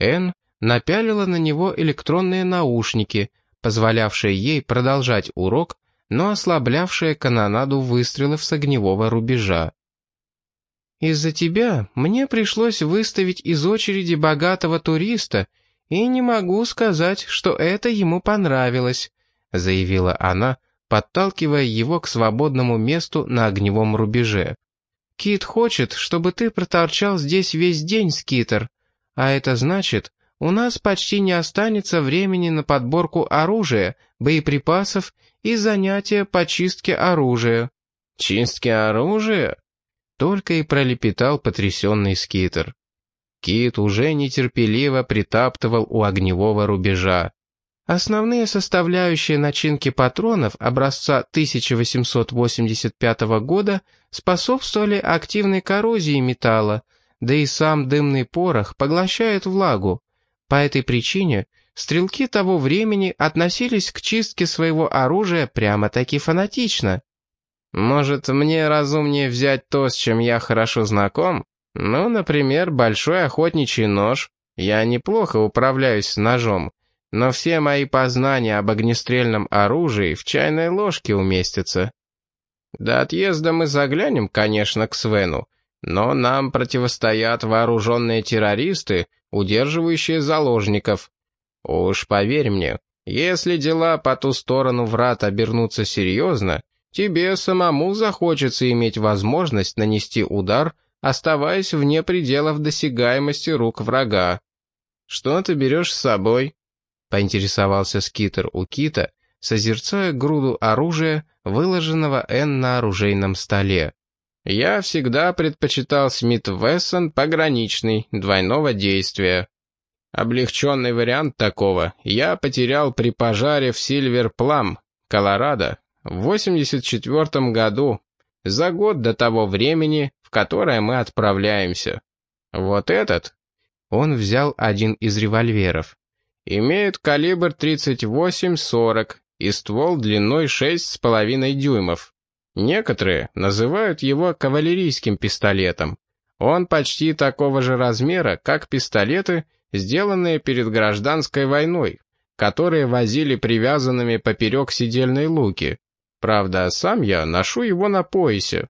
Энн напялила на него электронные наушники, позволявшие ей продолжать урок, но ослаблявшие канонаду выстрелов с огневого рубежа. «Из-за тебя мне пришлось выставить из очереди богатого туриста, и не могу сказать, что это ему понравилось», заявила она, подталкивая его к свободному месту на огневом рубеже. «Кит хочет, чтобы ты проторчал здесь весь день, Скитер, а это значит, у нас почти не останется времени на подборку оружия, боеприпасов и занятия по чистке оружия». «Чистке оружия?» Только и пролепетал потрясенный Скитер. Кит уже нетерпеливо притаптывал у огневого рубежа. Основные составляющие начинки патронов образца 1885 года способствовали активной коррозии металла, да и сам дымный порох поглощает влагу. По этой причине стрелки того времени относились к чистке своего оружия прямо-таки фанатично. «Может, мне разумнее взять то, с чем я хорошо знаком? Ну, например, большой охотничий нож. Я неплохо управляюсь с ножом, но все мои познания об огнестрельном оружии в чайной ложке уместятся. До отъезда мы заглянем, конечно, к Свену, но нам противостоят вооруженные террористы, удерживающие заложников. Уж поверь мне, если дела по ту сторону врат обернутся серьезно, тебе самому захочется иметь возможность нанести удар, оставаясь вне пределов досягаемости рук врага. Что ты берешь с собой? Поинтересовался Скитер у Кита, созерцая груду оружия, выложенного Н на оружейном столе. «Я всегда предпочитал Смит Вессон пограничный, двойного действия. Облегченный вариант такого я потерял при пожаре в Сильвер Плам, Колорадо, в 84 году, за год до того времени, в которое мы отправляемся. Вот этот...» Он взял один из револьверов имеют калибр 38-40 и ствол длиной 6,5 дюймов. Некоторые называют его кавалерийским пистолетом. Он почти такого же размера, как пистолеты, сделанные перед гражданской войной, которые возили привязанными поперек сидельной луки. Правда, сам я ношу его на поясе.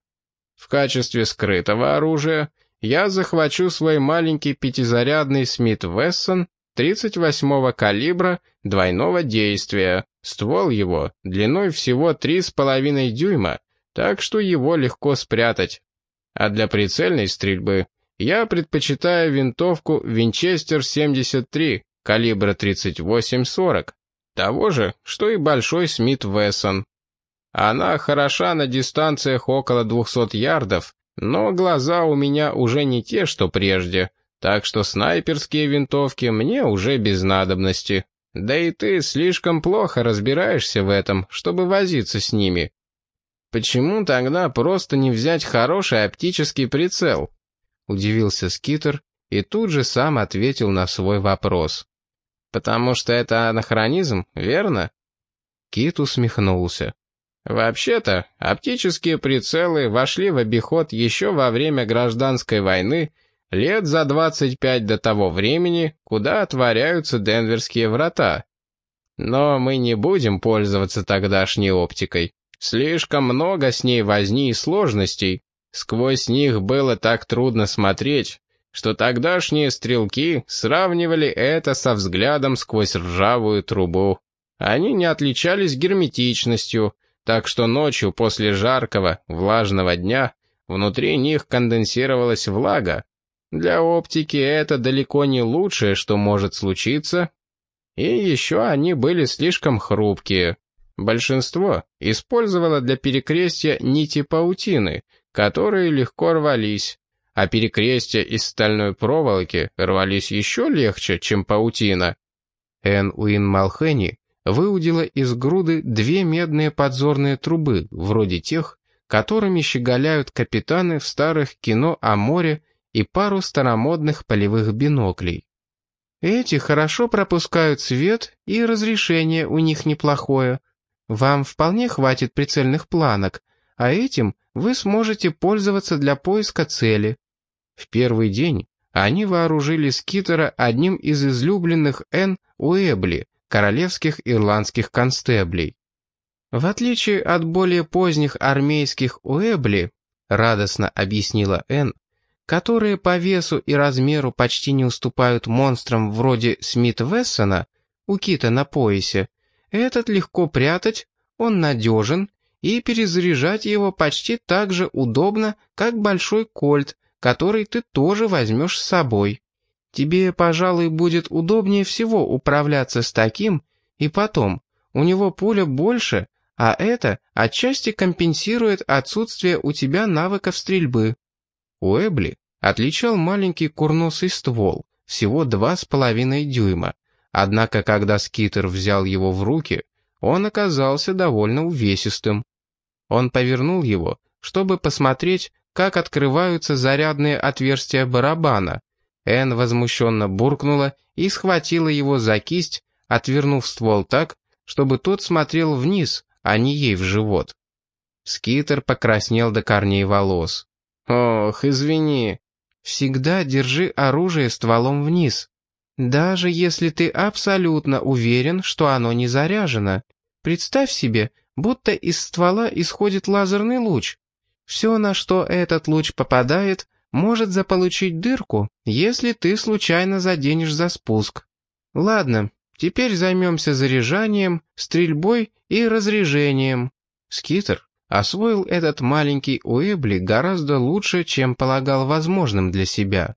В качестве скрытого оружия я захвачу свой маленький пятизарядный Смит Вессон 38-го калибра двойного действия. Ствол его длиной всего 3,5 дюйма, так что его легко спрятать. А для прицельной стрельбы я предпочитаю винтовку Винчестер 73 калибра 38-40, того же, что и большой Смит Вессон. Она хороша на дистанциях около 200 ярдов, но глаза у меня уже не те, что прежде — так что снайперские винтовки мне уже без надобности. Да и ты слишком плохо разбираешься в этом, чтобы возиться с ними. Почему тогда просто не взять хороший оптический прицел? Удивился Скитер и тут же сам ответил на свой вопрос. Потому что это анахронизм, верно? Кит усмехнулся. Вообще-то, оптические прицелы вошли в обиход еще во время гражданской войны лет за 25 до того времени, куда отворяются Денверские врата. Но мы не будем пользоваться тогдашней оптикой. Слишком много с ней возни и сложностей. Сквозь них было так трудно смотреть, что тогдашние стрелки сравнивали это со взглядом сквозь ржавую трубу. Они не отличались герметичностью, так что ночью после жаркого, влажного дня внутри них конденсировалась влага, для оптики это далеко не лучшее, что может случиться. И еще они были слишком хрупкие. Большинство использовало для перекрестия нити паутины, которые легко рвались, а перекрестия из стальной проволоки рвались еще легче, чем паутина. Эн Уин Малхени выудила из груды две медные подзорные трубы, вроде тех, которыми щеголяют капитаны в старых кино о море и пару старомодных полевых биноклей. Эти хорошо пропускают свет, и разрешение у них неплохое. Вам вполне хватит прицельных планок, а этим вы сможете пользоваться для поиска цели. В первый день они вооружили Скитера одним из излюбленных Н. Уэбли, королевских ирландских констеблей. В отличие от более поздних армейских Уэбли, радостно объяснила Н, которые по весу и размеру почти не уступают монстрам вроде Смит-Вессона, у кита на поясе, этот легко прятать, он надежен, и перезаряжать его почти так же удобно, как большой кольт, который ты тоже возьмешь с собой. Тебе, пожалуй, будет удобнее всего управляться с таким, и потом, у него пуля больше, а это отчасти компенсирует отсутствие у тебя навыков стрельбы. Уэбли отличал маленький курносый ствол, всего два с половиной дюйма, однако когда Скитер взял его в руки, он оказался довольно увесистым. Он повернул его, чтобы посмотреть, как открываются зарядные отверстия барабана. Энн возмущенно буркнула и схватила его за кисть, отвернув ствол так, чтобы тот смотрел вниз, а не ей в живот. Скитер покраснел до корней волос. «Ох, извини. Всегда держи оружие стволом вниз. Даже если ты абсолютно уверен, что оно не заряжено. Представь себе, будто из ствола исходит лазерный луч. Все, на что этот луч попадает, может заполучить дырку, если ты случайно заденешь за спуск. Ладно, теперь займемся заряжанием, стрельбой и разряжением. Скитер освоил этот маленький Уэбли гораздо лучше, чем полагал возможным для себя.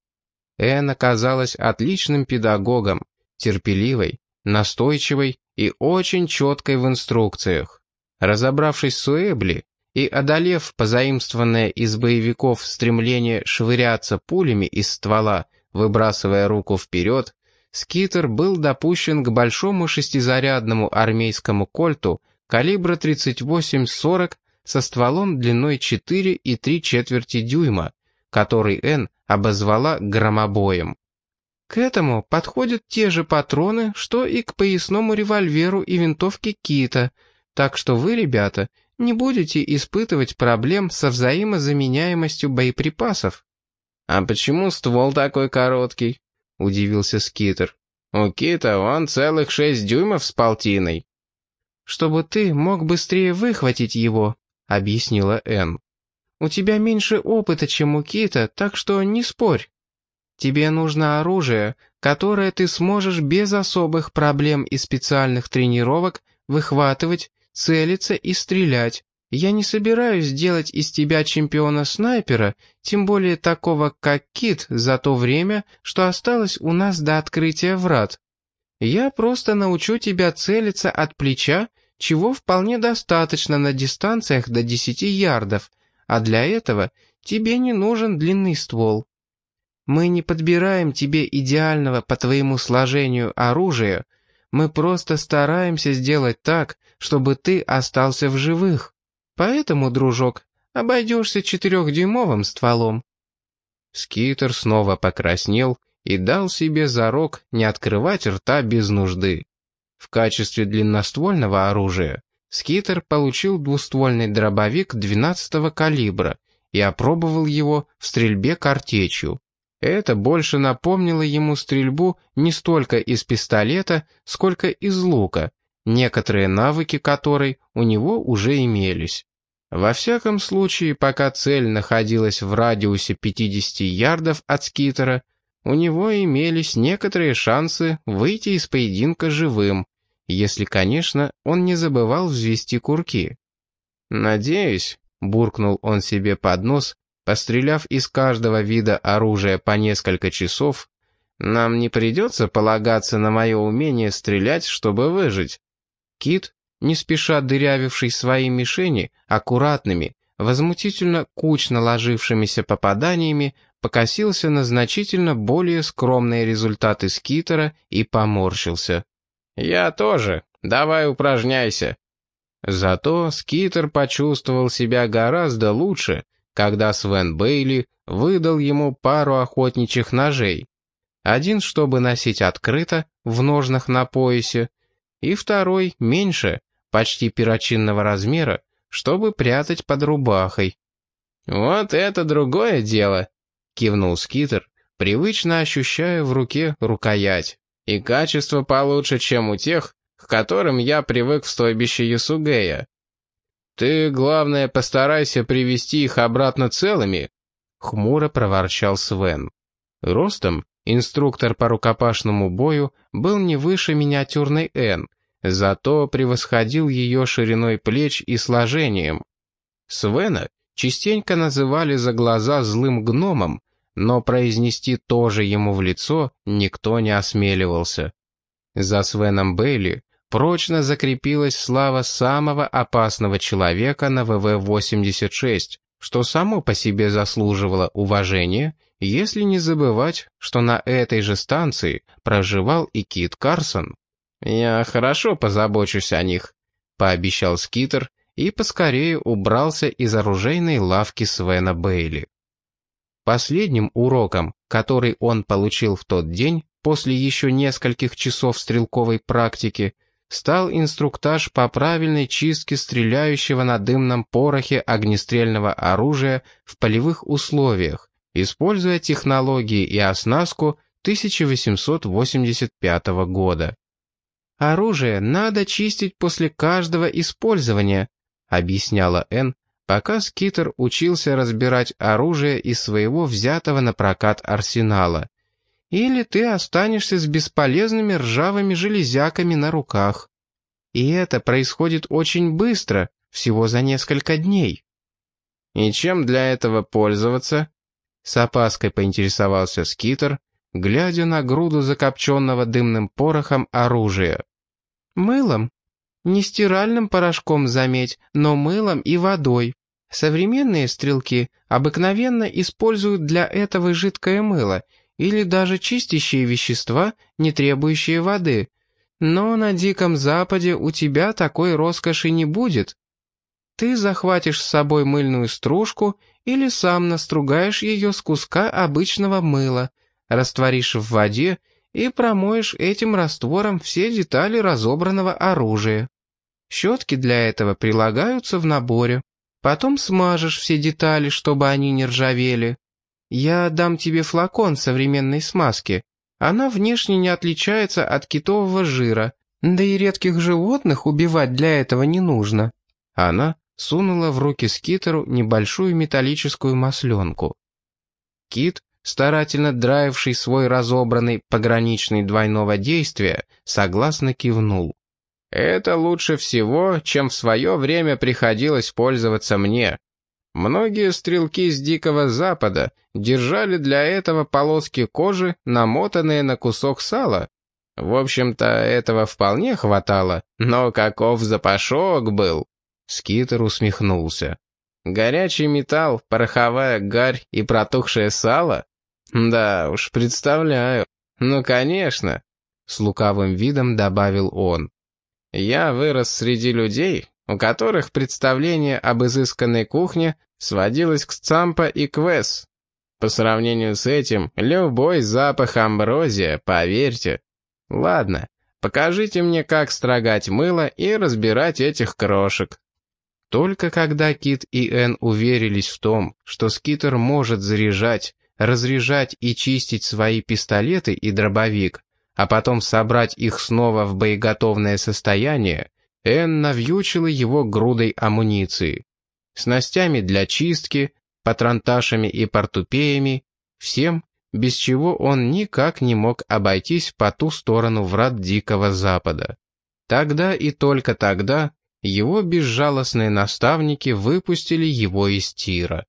Энн оказалась отличным педагогом, терпеливой, настойчивой и очень четкой в инструкциях. Разобравшись с Уэбли, и, одолев позаимствованное из боевиков стремление швыряться пулями из ствола, выбрасывая руку вперед, Скитер был допущен к большому шестизарядному армейскому кольту калибра 38-40 со стволом длиной 4 и 3 четверти дюйма, который Н обозвала громобоем. К этому подходят те же патроны, что и к поясному револьверу и винтовке Кита, так что вы, ребята, не будете испытывать проблем со взаимозаменяемостью боеприпасов. «А почему ствол такой короткий?» — удивился Скитер. «У Кита он целых шесть дюймов с полтиной». «Чтобы ты мог быстрее выхватить его», — объяснила Энн. «У тебя меньше опыта, чем у Кита, так что не спорь. Тебе нужно оружие, которое ты сможешь без особых проблем и специальных тренировок выхватывать целиться и стрелять. Я не собираюсь делать из тебя чемпиона-снайпера, тем более такого, как Кит, за то время, что осталось у нас до открытия врат. Я просто научу тебя целиться от плеча, чего вполне достаточно на дистанциях до 10 ярдов, а для этого тебе не нужен длинный ствол. Мы не подбираем тебе идеального по твоему сложению оружия, мы просто стараемся сделать так, чтобы ты остался в живых. Поэтому, дружок, обойдешься четырехдюймовым стволом». Скитер снова покраснел и дал себе зарок не открывать рта без нужды. В качестве длинноствольного оружия Скитер получил двуствольный дробовик 12-го калибра и опробовал его в стрельбе картечью. Это больше напомнило ему стрельбу не столько из пистолета, сколько из лука, некоторые навыки которой у него уже имелись. Во всяком случае, пока цель находилась в радиусе 50 ярдов от скитера, у него имелись некоторые шансы выйти из поединка живым, если, конечно, он не забывал взвести курки. «Надеюсь», — буркнул он себе под нос, Постреляв из каждого вида оружия по несколько часов, нам не придется полагаться на мое умение стрелять, чтобы выжить. Кит, не спеша дырявивший свои мишени, аккуратными, возмутительно кучно ложившимися попаданиями, покосился на значительно более скромные результаты скитера и поморщился. «Я тоже. Давай упражняйся». Зато скитер почувствовал себя гораздо лучше, когда Свен Бейли выдал ему пару охотничьих ножей. Один, чтобы носить открыто, в ножнах на поясе, и второй, меньше, почти перочинного размера, чтобы прятать под рубахой. «Вот это другое дело», — кивнул Скитер, привычно ощущая в руке рукоять. «И качество получше, чем у тех, к которым я привык в стойбище Ясугея. Ты, главное, постарайся привести их обратно целыми», — хмуро проворчал Свен. Ростом инструктор по рукопашному бою был не выше миниатюрной Н, зато превосходил ее шириной плеч и сложением. Свена частенько называли за глаза злым гномом, но произнести тоже ему в лицо никто не осмеливался. За Свеном Бейли прочно закрепилась слава самого опасного человека на ВВ-86, что само по себе заслуживало уважения, если не забывать, что на этой же станции проживал и Кит Карсон. «Я хорошо позабочусь о них», — пообещал Скитер и поскорее убрался из оружейной лавки Свена Бейли. Последним уроком, который он получил в тот день, после еще нескольких часов стрелковой практики, стал инструктаж по правильной чистке стреляющего на дымном порохе огнестрельного оружия в полевых условиях, используя технологии и оснастку 1885 года. «Оружие надо чистить после каждого использования», объясняла Энн, пока Скитер учился разбирать оружие из своего взятого на прокат арсенала. «Или ты останешься с бесполезными ржавыми железяками на руках. И это происходит очень быстро, всего за несколько дней». «И чем для этого пользоваться?» С опаской поинтересовался Скитер, глядя на груду закопченного дымным порохом оружия. «Мылом. Не стиральным порошком, заметь, но мылом и водой. Современные стрелки обыкновенно используют для этого жидкое мыло или даже чистящие вещества, не требующие воды. Но на Диком Западе у тебя такой роскоши не будет. Ты захватишь с собой мыльную стружку или сам настругаешь ее с куска обычного мыла, растворишь в воде и промоешь этим раствором все детали разобранного оружия. Щетки для этого прилагаются в наборе. Потом смажешь все детали, чтобы они не ржавели. Я дам тебе флакон современной смазки. Она внешне не отличается от китового жира, да и редких животных убивать для этого не нужно. Она сунула в руки скитеру небольшую металлическую масленку. Кит, старательно драивший свой разобранный пограничный двойного действия, согласно кивнул. «Это лучше всего, чем в свое время приходилось пользоваться мне. Многие стрелки с Дикого Запада держали для этого полоски кожи, намотанные на кусок сала. В общем-то, этого вполне хватало, но каков запашок был!» Скитер усмехнулся. «Горячий металл, пороховая гарь и протухшее сало? Да уж, представляю. Ну, конечно!» С лукавым видом добавил он. «Я вырос среди людей, у которых представление об изысканной кухне сводилось к Цампа и Квес. По сравнению с этим, любой запах амброзия, поверьте. Ладно, покажите мне, как строгать мыло и разбирать этих крошек». Только когда Кит и Энн уверились в том, что Скитер может заряжать, разряжать и чистить свои пистолеты и дробовик, а потом собрать их снова в боеготовное состояние, Энн навьючила его грудой амуниции. Снастями для чистки, патронташами и портупеями, всем, без чего он никак не мог обойтись по ту сторону врат Дикого Запада. Тогда и только тогда его безжалостные наставники выпустили его из тира.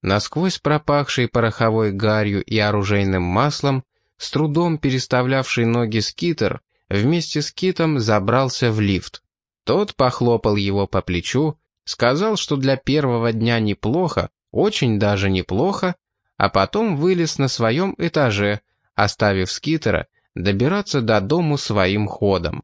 Насквозь пропахший пороховой гарью и оружейным маслом, с трудом переставлявший ноги скитер, вместе с китом забрался в лифт. Тот похлопал его по плечу, сказал, что для первого дня неплохо, очень даже неплохо, а потом вылез на своем этаже, оставив скитера добираться до дому своим ходом.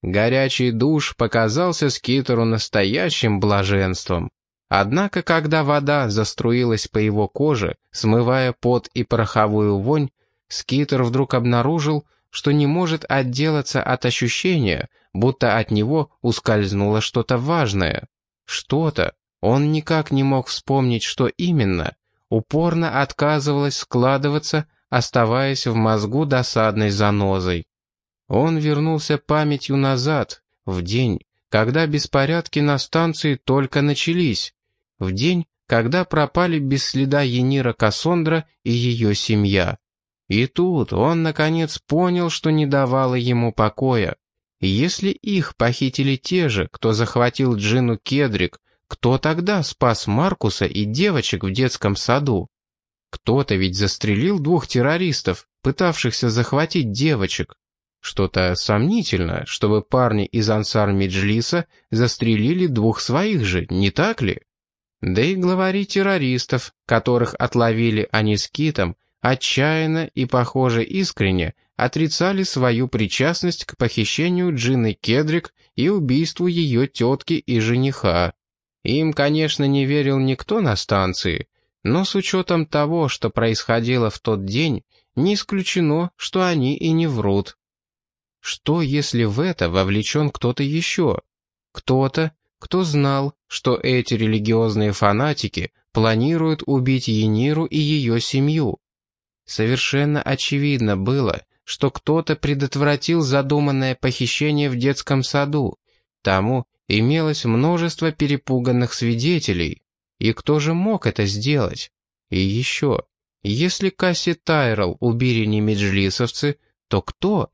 Горячий душ показался скитеру настоящим блаженством. Однако, когда вода заструилась по его коже, смывая пот и пороховую вонь, скитер вдруг обнаружил, что не может отделаться от ощущения, будто от него ускользнуло что-то важное. Что-то, он никак не мог вспомнить, что именно, упорно отказывалось складываться, оставаясь в мозгу досадной занозой. Он вернулся памятью назад, в день, когда беспорядки на станции только начались, в день, когда пропали без следа Енира Кассондра и ее семья. И тут он, наконец, понял, что не давало ему покоя. Если их похитили те же, кто захватил Джину Кедрик, кто тогда спас Маркуса и девочек в детском саду? Кто-то ведь застрелил двух террористов, пытавшихся захватить девочек. Что-то сомнительно, чтобы парни из ансар Меджлиса застрелили двух своих же, не так ли? Да и главари террористов, которых отловили они с Китом, отчаянно и, похоже, искренне отрицали свою причастность к похищению Джины Кедрик и убийству ее тетки и жениха. Им, конечно, не верил никто на станции, но с учетом того, что происходило в тот день, не исключено, что они и не врут. Что, если в это вовлечен кто-то еще? Кто-то, кто знал, что эти религиозные фанатики планируют убить Ениру и ее семью. Совершенно очевидно было, что кто-то предотвратил задуманное похищение в детском саду. Тому имелось множество перепуганных свидетелей. И кто же мог это сделать? И еще, если Касси Тайрол убили не меджлисовцы, то кто?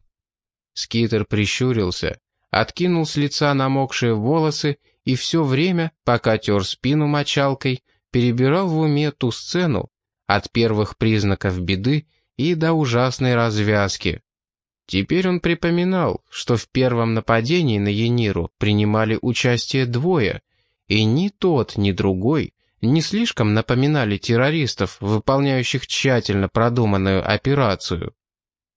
Скитер прищурился, откинул с лица намокшие волосы и все время, пока тер спину мочалкой, перебирал в уме ту сцену от первых признаков беды и до ужасной развязки. Теперь он припоминал, что в первом нападении на Ениру принимали участие двое, и ни тот, ни другой не слишком напоминали террористов, выполняющих тщательно продуманную операцию.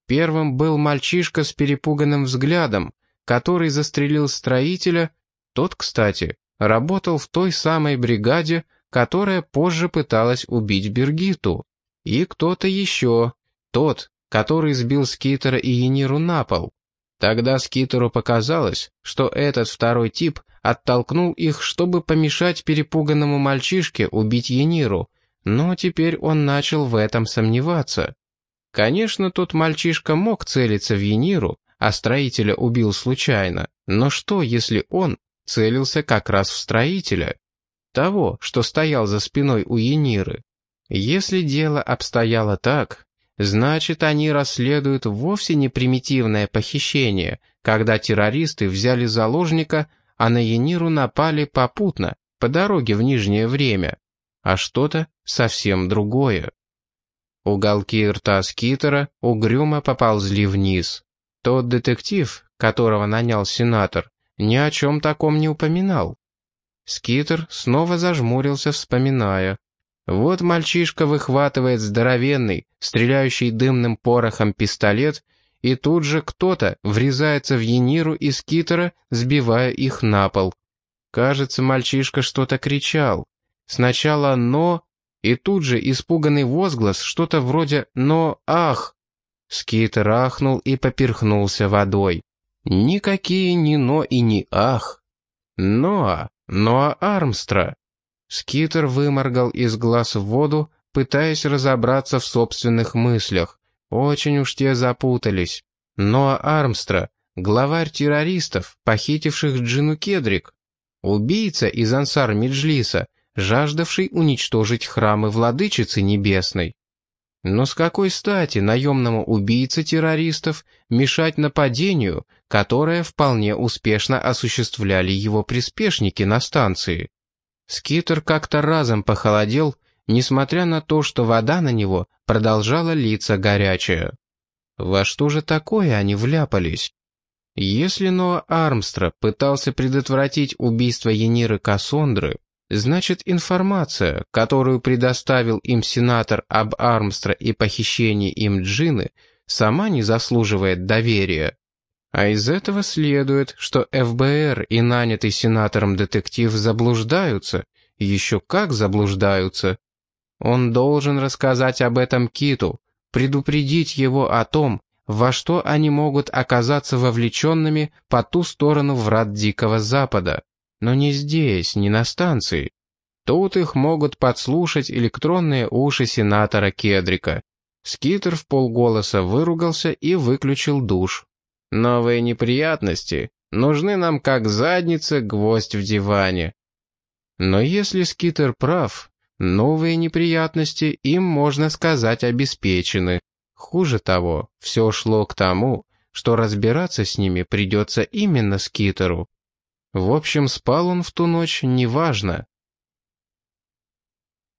Первым был мальчишка с перепуганным взглядом, который застрелил строителя, тот, кстати, работал в той самой бригаде, которая позже пыталась убить Бергиту. И кто-то еще, тот, который сбил Скитера и Ениру на пол. Тогда Скитеру показалось, что этот второй тип оттолкнул их, чтобы помешать перепуганному мальчишке убить Ениру, но теперь он начал в этом сомневаться. Конечно, тот мальчишка мог целиться в Ениру, а строителя убил случайно. Но что, если он целился как раз в строителя? Того, что стоял за спиной у Ениры. Если дело обстояло так, значит, они расследуют вовсе не примитивное похищение, когда террористы взяли заложника, а на Ениру напали попутно, по дороге в Нижнее время, а что-то совсем другое. Уголки рта Скитера угрюмо поползли вниз. Тот детектив, которого нанял сенатор, ни о чем таком не упоминал. Скитер снова зажмурился, вспоминая. Вот мальчишка выхватывает здоровенный, стреляющий дымным порохом пистолет, и тут же кто-то врезается в Ениру и Скитера, сбивая их на пол. Кажется, мальчишка что-то кричал. Сначала «но», и тут же испуганный возглас, что-то вроде «но ах!». Скит рахнул и поперхнулся водой. Никакие ни «но» и ни «ах». «Ноа! Ноа Армстра!» Скитер выморгал из глаз в воду, пытаясь разобраться в собственных мыслях. Очень уж те запутались. Ноа Армстра, главарь террористов, похитивших Джину Кедрик. Убийца из ансар Меджлиса, жаждавший уничтожить храмы владычицы небесной. Но с какой стати наемному убийце террористов мешать нападению, которое вполне успешно осуществляли его приспешники на станции? Скитер как-то разом похолодел, несмотря на то, что вода на него продолжала литься горячая. Во что же такое они вляпались? Если Ноа Армстра пытался предотвратить убийство Ениры Кассондры, Значит, информация, которую предоставил им сенатор об Армстра и похищении им Джины, сама не заслуживает доверия. А из этого следует, что ФБР и нанятый сенатором детектив заблуждаются, еще как заблуждаются. Он должен рассказать об этом Киту, предупредить его о том, во что они могут оказаться вовлеченными по ту сторону врат Дикого Запада. Но не здесь, не на станции. Тут их могут подслушать электронные уши сенатора Кедрика. Скитер в полголоса выругался и выключил душ. «Новые неприятности нужны нам как задница гвоздь в диване». Но если Скитер прав, новые неприятности им, можно сказать, обеспечены. Хуже того, все шло к тому, что разбираться с ними придется именно Скитеру. В общем, спал он в ту ночь неважно.